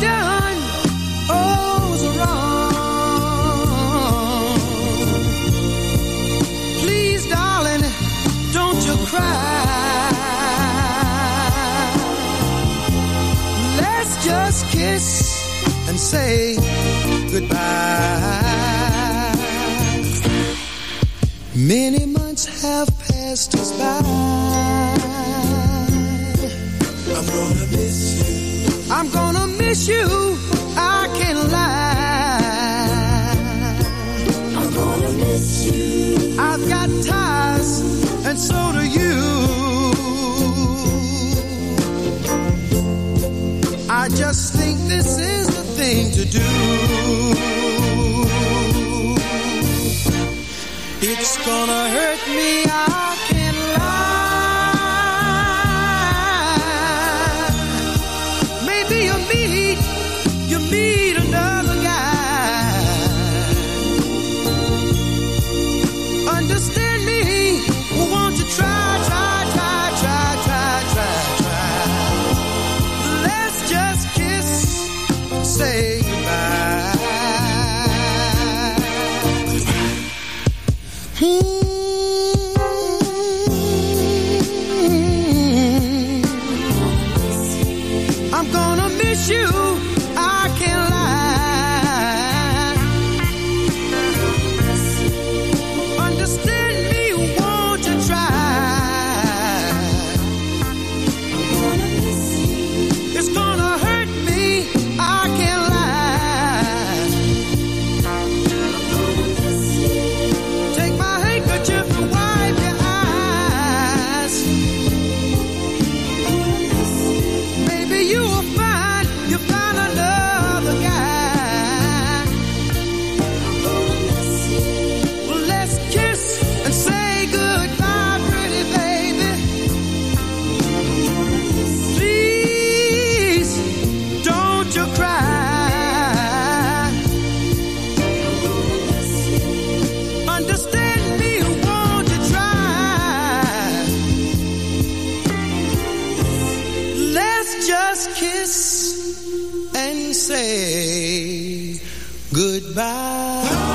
Done oh wrong. Please, darling, don't you cry. Let's just kiss and say goodbye. Many months have passed us by. I'm gonna miss you. I'm gonna miss you. I can't lie. I'm gonna miss you. I've got ties, and so do you. I just think this is the thing to do. It's gonna hurt me, I I'm gonna miss you. I can't just kiss and say goodbye.